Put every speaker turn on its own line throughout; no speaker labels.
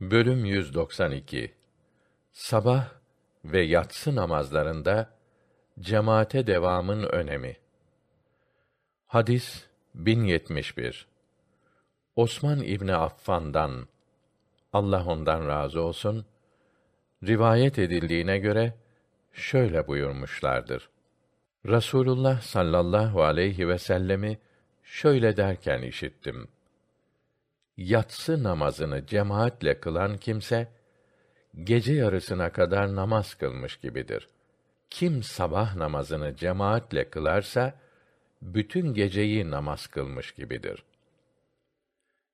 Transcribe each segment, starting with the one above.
Bölüm 192 Sabah ve yatsı namazlarında cemaate devamın önemi. Hadis 1071. Osman İbni Affan'dan Allah ondan razı olsun rivayet edildiğine göre şöyle buyurmuşlardır. Rasulullah sallallahu aleyhi ve sellemi şöyle derken işittim yatsı namazını cemaatle kılan kimse gece yarısına kadar namaz kılmış gibidir. Kim sabah namazını cemaatle kılarsa bütün geceyi namaz kılmış gibidir.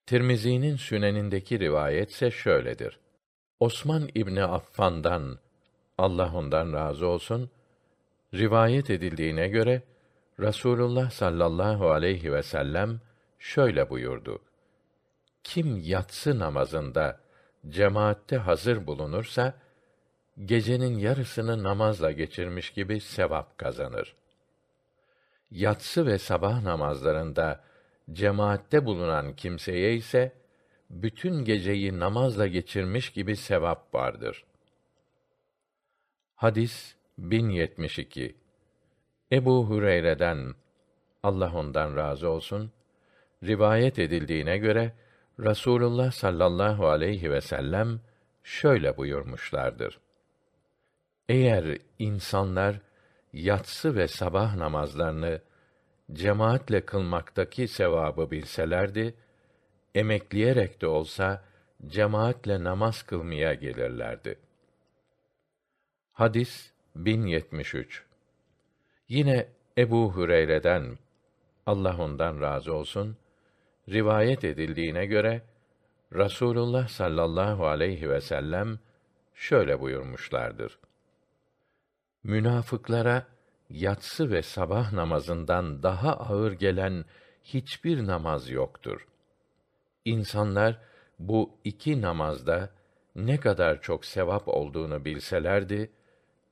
Tirmizi'nin Sünenindeki rivayetse şöyledir. Osman İbni Affan'dan Allah ondan razı olsun rivayet edildiğine göre Rasulullah sallallahu aleyhi ve sellem şöyle buyurdu: kim yatsı namazında cemaatte hazır bulunursa gecenin yarısını namazla geçirmiş gibi sevap kazanır. Yatsı ve sabah namazlarında cemaatte bulunan kimseye ise bütün geceyi namazla geçirmiş gibi sevap vardır. Hadis 1072 Ebu Hureyre'den Allah ondan razı olsun rivayet edildiğine göre Rasulullah sallallahu aleyhi ve sellem şöyle buyurmuşlardır. Eğer insanlar yatsı ve sabah namazlarını cemaatle kılmaktaki sevabı bilselerdi, emekleyerek de olsa cemaatle namaz kılmaya gelirlerdi. Hadis 1073 Yine Ebu Hüreyre'den Allah ondan razı olsun rivayet edildiğine göre Rasulullah sallallahu aleyhi ve sellem şöyle buyurmuşlardır. Münafıklara yatsı ve sabah namazından daha ağır gelen hiçbir namaz yoktur. İnsanlar bu iki namazda ne kadar çok sevap olduğunu bilselerdi,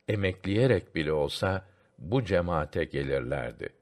emekleyerek bile olsa bu cemaate gelirlerdi.